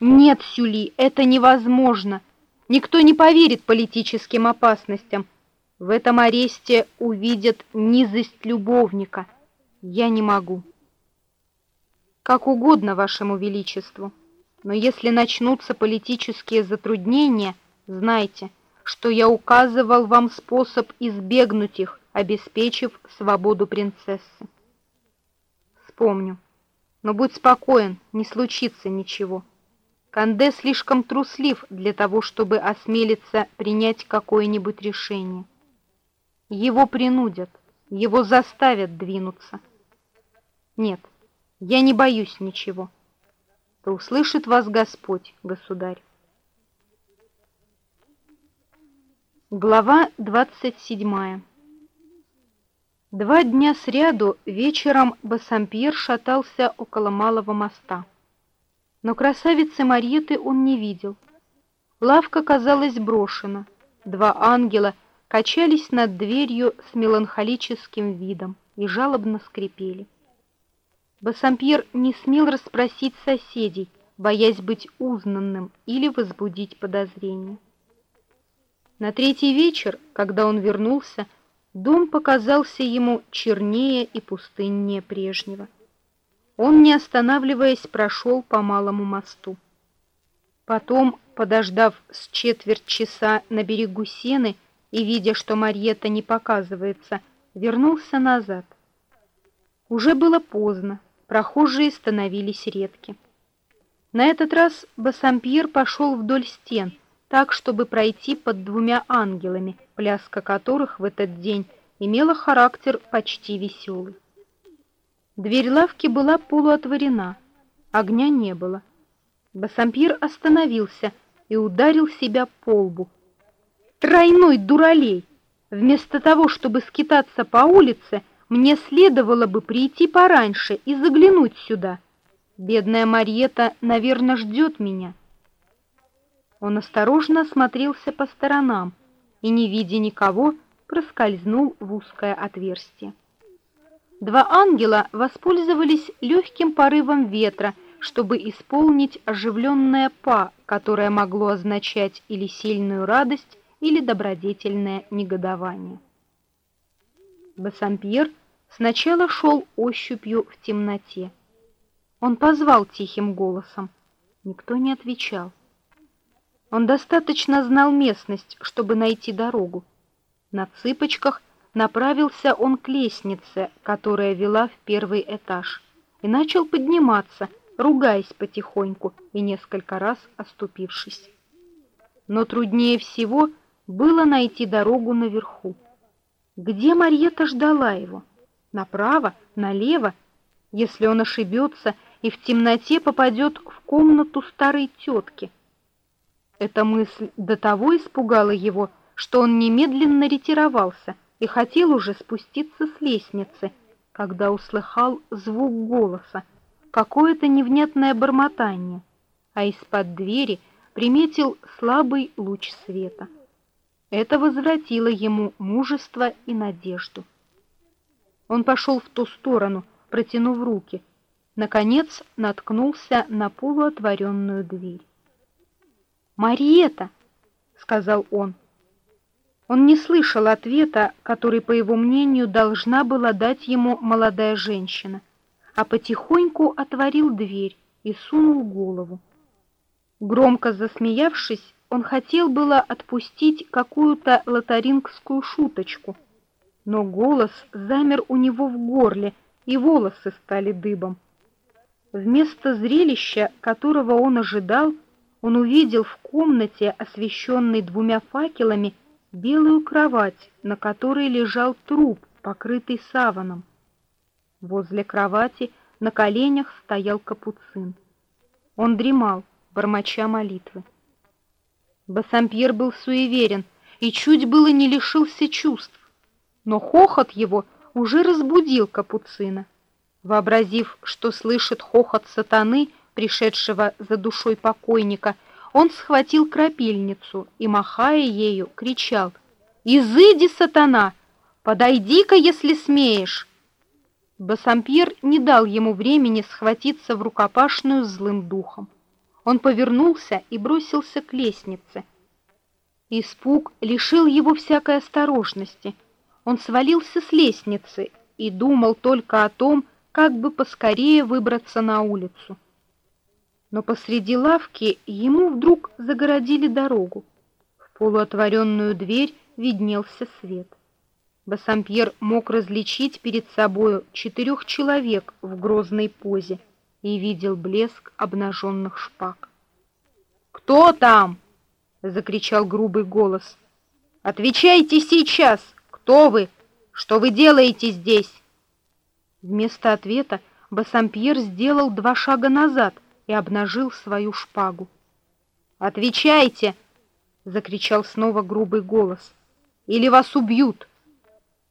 Нет, Сюли, это невозможно. Никто не поверит политическим опасностям. В этом аресте увидят низость любовника. Я не могу. Как угодно вашему величеству. Но если начнутся политические затруднения, знайте, что я указывал вам способ избегнуть их, обеспечив свободу принцессы. Вспомню. Но будь спокоен, не случится ничего. Канде слишком труслив для того, чтобы осмелиться принять какое-нибудь решение. Его принудят, его заставят двинуться. Нет, я не боюсь ничего. Да услышит вас Господь, государь. Глава 27 Два дня сряду вечером Бассампьер шатался около Малого моста. Но красавицы Марьеты он не видел. Лавка казалась брошена. Два ангела качались над дверью с меланхолическим видом и жалобно скрипели. Бассампьер не смел расспросить соседей, боясь быть узнанным или возбудить подозрения. На третий вечер, когда он вернулся, дом показался ему чернее и пустыннее прежнего. Он, не останавливаясь, прошел по малому мосту. Потом, подождав с четверть часа на берегу сены и видя, что Марьета не показывается, вернулся назад. Уже было поздно прохожие становились редки. На этот раз Бассампьер пошел вдоль стен, так, чтобы пройти под двумя ангелами, пляска которых в этот день имела характер почти веселый. Дверь лавки была полуотворена, огня не было. Бассампьер остановился и ударил себя по лбу. Тройной дуралей! Вместо того, чтобы скитаться по улице, мне следовало бы прийти пораньше и заглянуть сюда. Бедная Марьета, наверное, ждет меня. Он осторожно осмотрелся по сторонам и, не видя никого, проскользнул в узкое отверстие. Два ангела воспользовались легким порывом ветра, чтобы исполнить оживленное па, которое могло означать или сильную радость, или добродетельное негодование. Бассампьер сначала шел ощупью в темноте. Он позвал тихим голосом. Никто не отвечал. Он достаточно знал местность, чтобы найти дорогу. На цыпочках направился он к лестнице, которая вела в первый этаж, и начал подниматься, ругаясь потихоньку и несколько раз оступившись. Но труднее всего было найти дорогу наверху. Где Марьета ждала его? Направо, налево, если он ошибется и в темноте попадет в комнату старой тетки. Эта мысль до того испугала его, что он немедленно ретировался и хотел уже спуститься с лестницы, когда услыхал звук голоса, какое-то невнятное бормотание, а из-под двери приметил слабый луч света. Это возвратило ему мужество и надежду. Он пошел в ту сторону, протянув руки. Наконец наткнулся на полуотворенную дверь. «Мариета!» — сказал он. Он не слышал ответа, который, по его мнению, должна была дать ему молодая женщина, а потихоньку отворил дверь и сунул голову. Громко засмеявшись, он хотел было отпустить какую-то лотарингскую шуточку, но голос замер у него в горле, и волосы стали дыбом. Вместо зрелища, которого он ожидал, он увидел в комнате, освещенной двумя факелами, белую кровать, на которой лежал труп, покрытый саваном. Возле кровати на коленях стоял капуцин. Он дремал, бормоча молитвы. Бассампьер был суеверен и чуть было не лишился чувств, но хохот его уже разбудил капуцина. Вообразив, что слышит хохот сатаны, пришедшего за душой покойника, он схватил крапильницу и, махая ею, кричал «Изыди, сатана! Подойди-ка, если смеешь!» Бассампьер не дал ему времени схватиться в рукопашную с злым духом. Он повернулся и бросился к лестнице. Испуг лишил его всякой осторожности. Он свалился с лестницы и думал только о том, как бы поскорее выбраться на улицу. Но посреди лавки ему вдруг загородили дорогу. В полуотворенную дверь виднелся свет. Бассампьер мог различить перед собою четырех человек в грозной позе и видел блеск обнаженных шпаг. «Кто там?» — закричал грубый голос. «Отвечайте сейчас! Кто вы? Что вы делаете здесь?» Вместо ответа Бассампьер сделал два шага назад и обнажил свою шпагу. «Отвечайте!» — закричал снова грубый голос. «Или вас убьют!»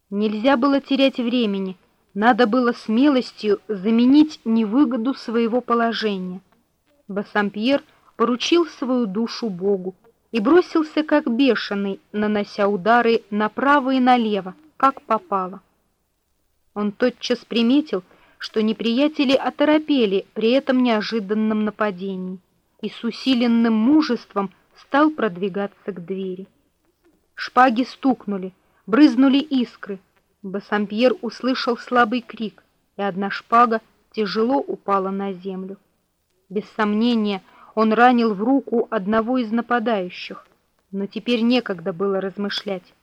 Нельзя было терять времени, надо было смелостью заменить невыгоду своего положения. Бассампьер поручил свою душу Богу и бросился как бешеный, нанося удары направо и налево, как попало. Он тотчас приметил, что неприятели оторопели при этом неожиданном нападении и с усиленным мужеством стал продвигаться к двери. Шпаги стукнули, брызнули искры. Бассампьер услышал слабый крик, и одна шпага тяжело упала на землю. Без сомнения, он ранил в руку одного из нападающих, но теперь некогда было размышлять.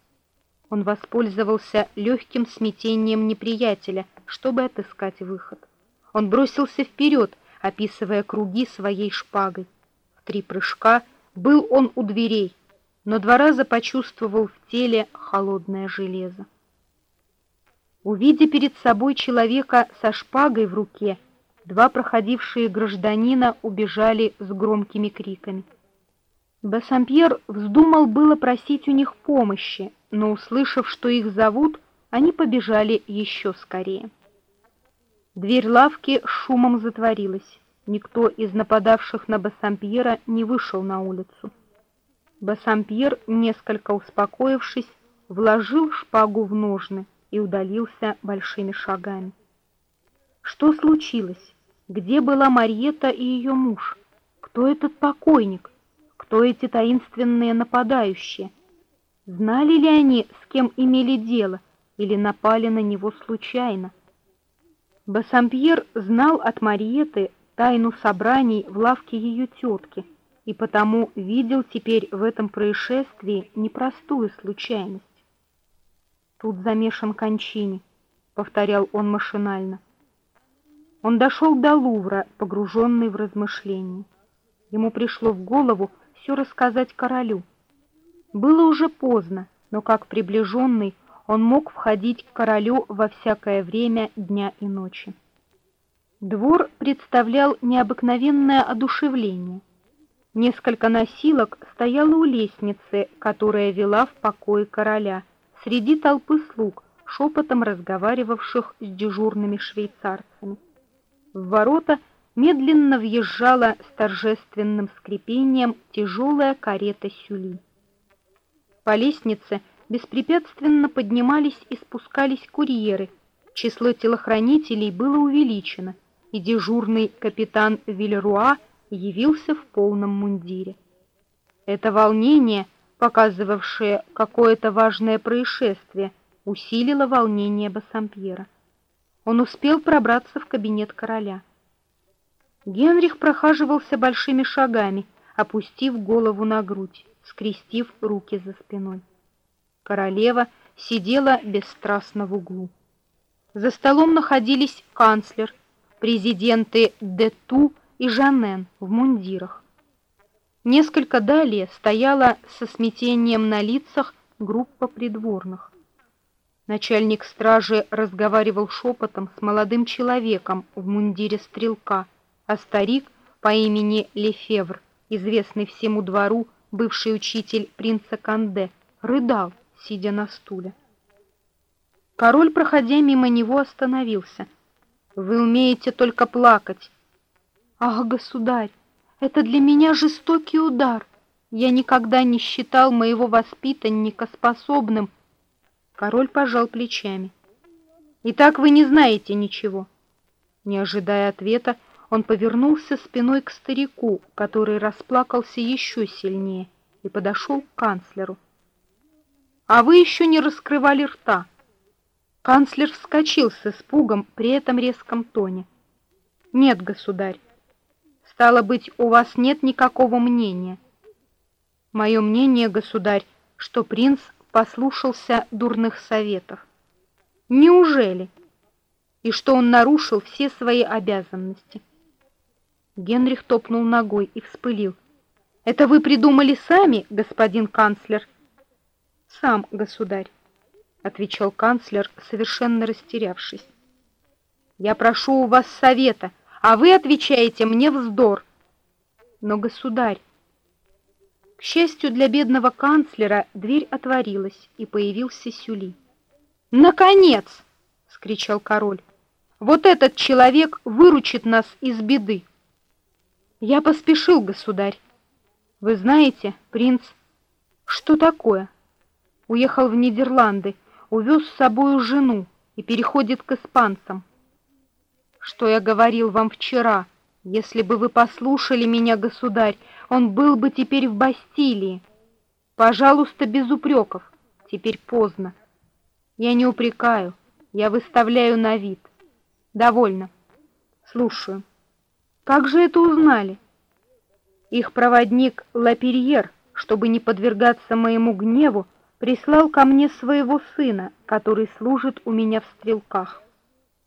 Он воспользовался легким смятением неприятеля, чтобы отыскать выход. Он бросился вперед, описывая круги своей шпагой. В три прыжка был он у дверей, но два раза почувствовал в теле холодное железо. Увидя перед собой человека со шпагой в руке, два проходившие гражданина убежали с громкими криками. Бассампьер вздумал было просить у них помощи, но, услышав, что их зовут, они побежали еще скорее. Дверь лавки шумом затворилась. Никто из нападавших на Бассампьера не вышел на улицу. Бассампьер, несколько успокоившись, вложил шпагу в ножны и удалился большими шагами. Что случилось? Где была Марьета и ее муж? Кто этот покойник? Кто эти таинственные нападающие? Знали ли они, с кем имели дело, или напали на него случайно? Бассампьер знал от Мариеты тайну собраний в лавке ее тетки и потому видел теперь в этом происшествии непростую случайность. «Тут замешан Кончини», — повторял он машинально. Он дошел до Лувра, погруженный в размышления. Ему пришло в голову все рассказать королю — было уже поздно, но как приближенный он мог входить к королю во всякое время дня и ночи. Двор представлял необыкновенное одушевление. Несколько носилок стояло у лестницы, которая вела в покое короля, среди толпы слуг, шепотом разговаривавших с дежурными швейцарцами. В ворота медленно въезжала с торжественным скрипением тяжелая карета Сюли. По лестнице беспрепятственно поднимались и спускались курьеры. Число телохранителей было увеличено, и дежурный капитан Вильруа явился в полном мундире. Это волнение, показывавшее какое-то важное происшествие, усилило волнение Бассампьера. Он успел пробраться в кабинет короля. Генрих прохаживался большими шагами, опустив голову на грудь. скрестив руки за спиной. Королева сидела бесстрастно в углу. За столом находились канцлер, президенты Дету и Жанен в мундирах. Несколько далее стояла со смятением на лицах группа придворных. Начальник стражи разговаривал шепотом с молодым человеком в мундире стрелка, а старик по имени Лефевр, известный всему двору, бывший учитель принца Канде, рыдал, сидя на стуле. Король, проходя мимо него, остановился. «Вы умеете только плакать». «Ах, государь, это для меня жестокий удар. Я никогда не считал моего воспитанника способным Король пожал плечами. «Итак, вы не знаете ничего?» Не ожидая ответа, он повернулся спиной к старику, который расплакался еще сильнее, и подошел к канцлеру. «А вы еще не раскрывали рта!» Канцлер вскочил с испугом при этом резком тоне. «Нет, государь, стало быть, у вас нет никакого мнения». «Мое мнение, государь, что принц послушался дурных советов. Неужели? И что он нарушил все свои обязанности? Генрих топнул ногой и вспылил. «Это вы придумали сами, господин канцлер?» «Сам, государь», — отвечал канцлер, совершенно растерявшись. «Я прошу у вас совета, а вы отвечаете мне вздор». «Но, государь, к счастью для бедного канцлера, дверь отворилась, и появился Сюли. «Наконец!» — скричал король. «Вот этот человек выручит нас из беды!» «Я поспешил, государь. Вы знаете, принц...» «Что такое?» Уехал в Нидерланды, увез с собою жену и переходит к испанцам. «Что я говорил вам вчера? Если бы вы послушали меня, государь, он был бы теперь в Бастилии. Пожалуйста, без упреков. Теперь поздно. Я не упрекаю, я выставляю на вид. Довольно. Слушаю. Как же это узнали? Их проводник Лаперьер, чтобы не подвергаться моему гневу, прислал ко мне своего сына, который служит у меня в стрелках.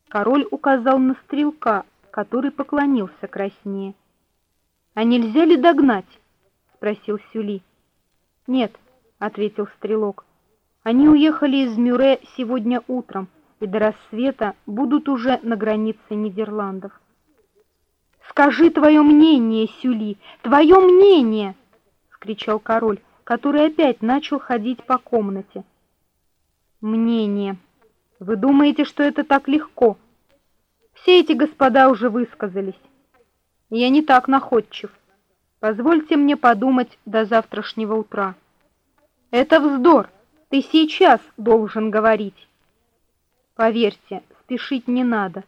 Король указал на стрелка, который поклонился краснее. «А нельзя ли догнать?» — спросил Сюли. «Нет», — ответил Стрелок. «Они уехали из Мюре сегодня утром и до рассвета будут уже на границе Нидерландов». «Скажи твое мнение, Сюли, твое мнение!» — скричал король, который опять начал ходить по комнате. «Мнение. Вы думаете, что это так легко? Все эти господа уже высказались. Я не так находчив. Позвольте мне подумать до завтрашнего утра. Это вздор. Ты сейчас должен говорить. Поверьте, спешить не надо.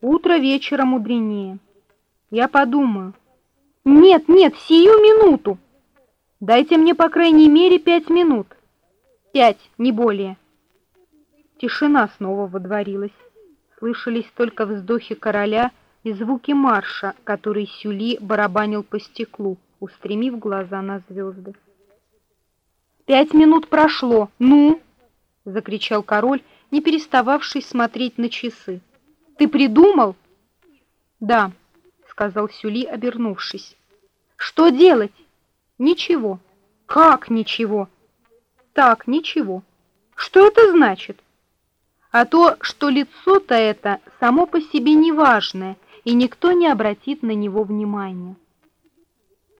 Утро вечера мудренее. Я подумаю. Нет, нет, сию минуту. Дайте мне, по крайней мере, пять минут. Пять, не более. Тишина снова водворилась. Слышались только вздохи короля и звуки марша, который Сюли барабанил по стеклу, устремив глаза на звезды. «Пять минут прошло! Ну!» — закричал король, не перестававший смотреть на часы. «Ты придумал?» «Да», — сказал Сюли, обернувшись. «Что делать?» «Ничего». «Как ничего?» «Так, ничего». «Что это значит?» «А то, что лицо-то это само по себе неважное — и никто не обратит на него внимания.